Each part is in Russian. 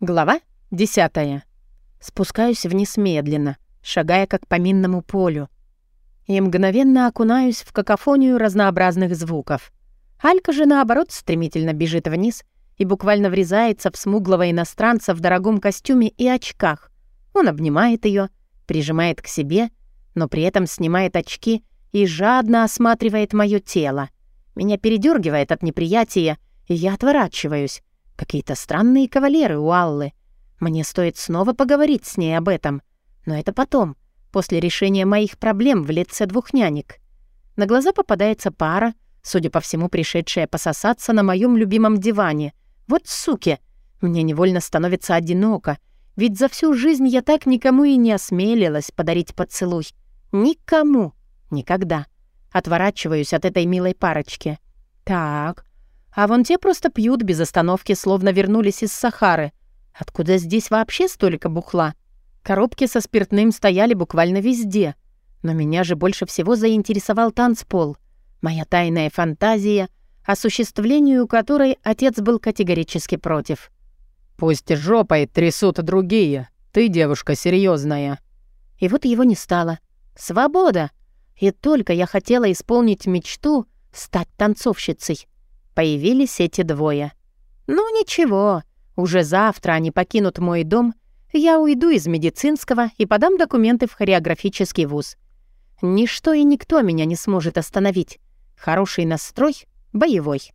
Глава 10. Спускаюсь вниз медленно, шагая как по минному полю. И мгновенно окунаюсь в какофонию разнообразных звуков. Алька же, наоборот, стремительно бежит вниз и буквально врезается в смуглого иностранца в дорогом костюме и очках. Он обнимает ее, прижимает к себе, но при этом снимает очки и жадно осматривает мое тело. Меня передергивает от неприятия, и я отворачиваюсь, Какие-то странные кавалеры у Аллы. Мне стоит снова поговорить с ней об этом. Но это потом, после решения моих проблем в лице двух нянек. На глаза попадается пара, судя по всему, пришедшая пососаться на моем любимом диване. Вот суки! Мне невольно становится одиноко, ведь за всю жизнь я так никому и не осмелилась подарить поцелуй. Никому. Никогда. Отворачиваюсь от этой милой парочки. Так, а вон те просто пьют без остановки, словно вернулись из Сахары. Откуда здесь вообще столько бухла? Коробки со спиртным стояли буквально везде. Но меня же больше всего заинтересовал танцпол. Моя тайная фантазия, осуществлению которой отец был категорически против. «Пусть жопой трясут другие. Ты девушка серьезная. И вот его не стало. Свобода! И только я хотела исполнить мечту стать танцовщицей появились эти двое. «Ну ничего, уже завтра они покинут мой дом, я уйду из медицинского и подам документы в хореографический вуз. Ничто и никто меня не сможет остановить. Хороший настрой, боевой.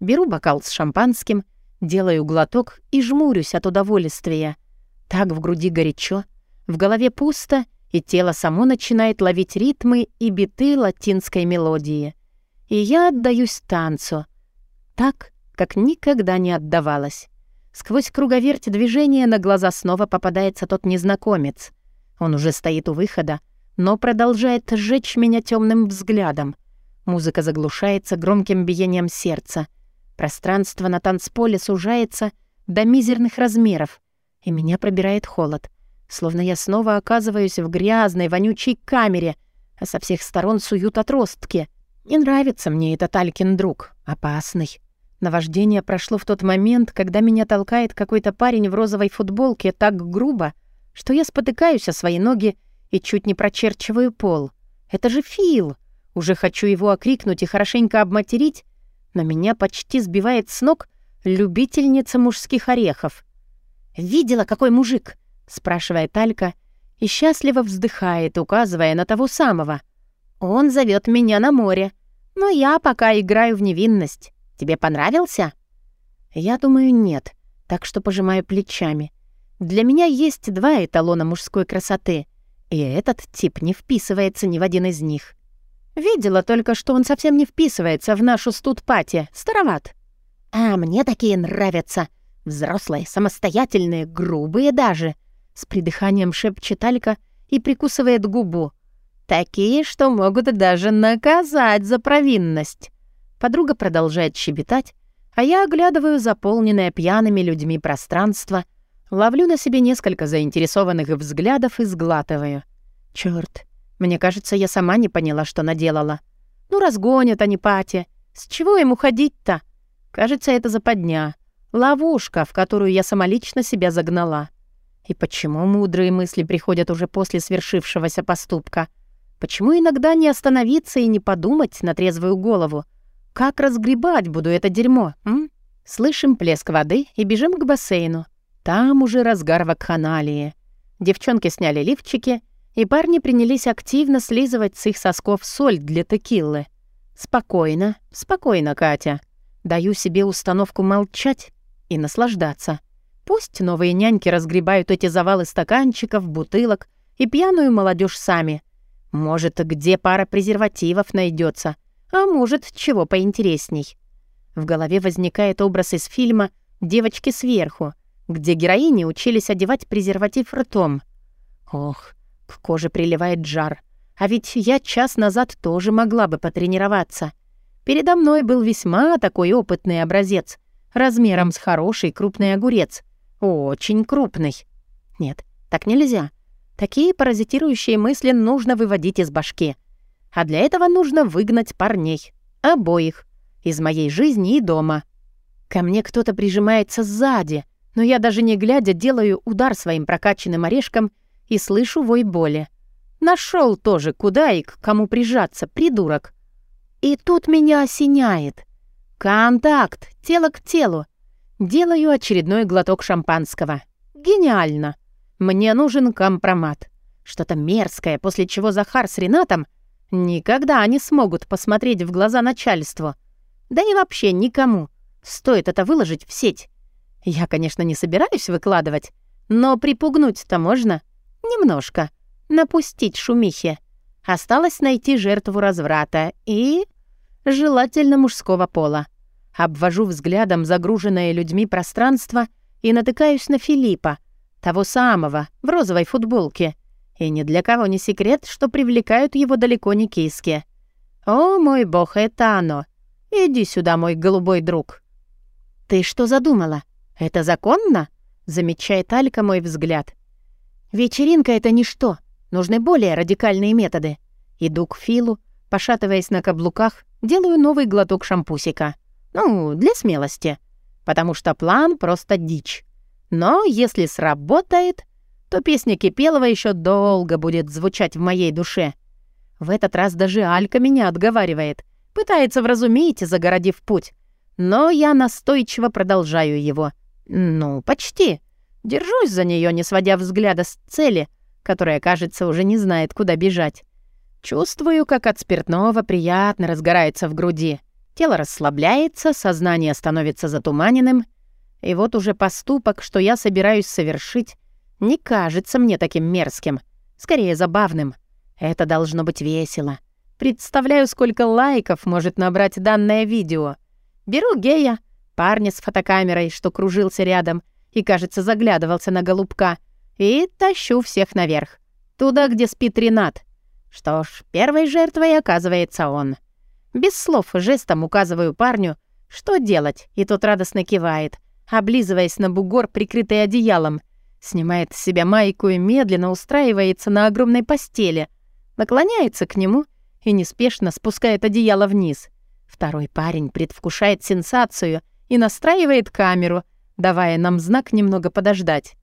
Беру бокал с шампанским, делаю глоток и жмурюсь от удовольствия. Так в груди горячо, в голове пусто, и тело само начинает ловить ритмы и биты латинской мелодии. И я отдаюсь танцу — так, как никогда не отдавалась. Сквозь круговерть движения на глаза снова попадается тот незнакомец. Он уже стоит у выхода, но продолжает сжечь меня темным взглядом. Музыка заглушается громким биением сердца. Пространство на танцполе сужается до мизерных размеров, и меня пробирает холод, словно я снова оказываюсь в грязной, вонючей камере, а со всех сторон суют отростки. Не нравится мне этот Алькин друг, опасный. Наваждение прошло в тот момент, когда меня толкает какой-то парень в розовой футболке так грубо, что я спотыкаюсь о свои ноги и чуть не прочерчиваю пол. Это же Фил! Уже хочу его окрикнуть и хорошенько обматерить, но меня почти сбивает с ног любительница мужских орехов. «Видела, какой мужик?» — спрашивает Алька и счастливо вздыхает, указывая на того самого. «Он зовет меня на море, но я пока играю в невинность. Тебе понравился?» «Я думаю, нет, так что пожимаю плечами. Для меня есть два эталона мужской красоты, и этот тип не вписывается ни в один из них. Видела только, что он совсем не вписывается в нашу студпати, староват. А мне такие нравятся. Взрослые, самостоятельные, грубые даже. С придыханием шепчет Алька и прикусывает губу. Такие, что могут даже наказать за провинность. Подруга продолжает щебетать, а я оглядываю заполненное пьяными людьми пространство, ловлю на себе несколько заинтересованных взглядов и сглатываю. Чёрт, мне кажется, я сама не поняла, что наделала. Ну, разгонят они пати. С чего им уходить-то? Кажется, это западня. Ловушка, в которую я самолично себя загнала. И почему мудрые мысли приходят уже после свершившегося поступка? Почему иногда не остановиться и не подумать на трезвую голову? Как разгребать буду это дерьмо, м? Слышим плеск воды и бежим к бассейну. Там уже разгар вакханалии. Девчонки сняли лифчики, и парни принялись активно слизывать с их сосков соль для текиллы. Спокойно, спокойно, Катя. Даю себе установку молчать и наслаждаться. Пусть новые няньки разгребают эти завалы стаканчиков, бутылок и пьяную молодежь сами. Может, где пара презервативов найдется, а может, чего поинтересней. В голове возникает образ из фильма «Девочки сверху», где героини учились одевать презерватив ртом. Ох, к коже приливает жар. А ведь я час назад тоже могла бы потренироваться. Передо мной был весьма такой опытный образец, размером с хороший крупный огурец. Очень крупный. Нет, так нельзя. Такие паразитирующие мысли нужно выводить из башки. А для этого нужно выгнать парней. Обоих. Из моей жизни и дома. Ко мне кто-то прижимается сзади. Но я даже не глядя делаю удар своим прокачанным орешком и слышу вой боли. Нашел тоже, куда и к кому прижаться, придурок. И тут меня осеняет. Контакт, тело к телу. Делаю очередной глоток шампанского. Гениально. Мне нужен компромат. Что-то мерзкое, после чего Захар с Ренатом никогда не смогут посмотреть в глаза начальству. Да и вообще никому. Стоит это выложить в сеть. Я, конечно, не собираюсь выкладывать, но припугнуть-то можно. Немножко. Напустить шумихи. Осталось найти жертву разврата и... желательно мужского пола. Обвожу взглядом загруженное людьми пространство и натыкаюсь на Филиппа, того самого, в розовой футболке. И ни для кого не секрет, что привлекают его далеко не киски. «О, мой бог, это оно! Иди сюда, мой голубой друг!» «Ты что задумала? Это законно?» — замечает Алька мой взгляд. «Вечеринка — это ничто. Нужны более радикальные методы. Иду к Филу, пошатываясь на каблуках, делаю новый глоток шампусика. Ну, для смелости. Потому что план просто дичь. Но если сработает, то песня Кипелова еще долго будет звучать в моей душе. В этот раз даже Алька меня отговаривает, пытается вразумить, загородив путь. Но я настойчиво продолжаю его. Ну, почти. Держусь за нее, не сводя взгляда с цели, которая, кажется, уже не знает, куда бежать. Чувствую, как от спиртного приятно разгорается в груди. Тело расслабляется, сознание становится затуманенным. И вот уже поступок, что я собираюсь совершить, не кажется мне таким мерзким, скорее забавным. Это должно быть весело. Представляю, сколько лайков может набрать данное видео. Беру гея, парня с фотокамерой, что кружился рядом и, кажется, заглядывался на голубка, и тащу всех наверх, туда, где спит Ренат. Что ж, первой жертвой оказывается он. Без слов жестом указываю парню, что делать, и тот радостно кивает, облизываясь на бугор, прикрытый одеялом, снимает с себя майку и медленно устраивается на огромной постели, наклоняется к нему и неспешно спускает одеяло вниз. Второй парень предвкушает сенсацию и настраивает камеру, давая нам знак немного подождать.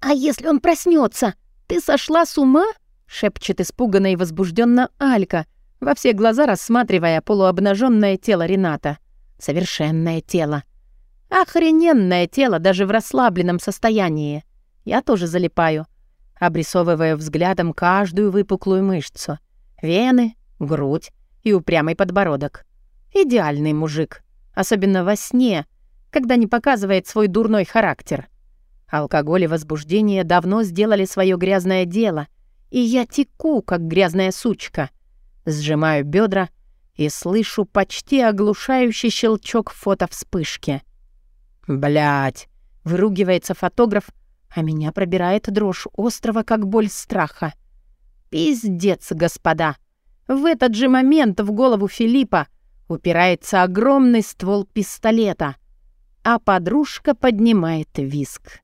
«А если он проснется? Ты сошла с ума?» — шепчет испуганно и возбужденно Алька — во все глаза рассматривая полуобнаженное тело Рената. Совершенное тело. Охрененное тело даже в расслабленном состоянии. Я тоже залипаю, обрисовывая взглядом каждую выпуклую мышцу. Вены, грудь и упрямый подбородок. Идеальный мужик. Особенно во сне, когда не показывает свой дурной характер. Алкоголь и возбуждение давно сделали свое грязное дело, и я теку, как грязная сучка — Сжимаю бедра и слышу почти оглушающий щелчок фотовспышки. Блять! выругивается фотограф, а меня пробирает дрожь острова, как боль страха. Пиздец, господа! В этот же момент в голову Филиппа упирается огромный ствол пистолета, а подружка поднимает виск.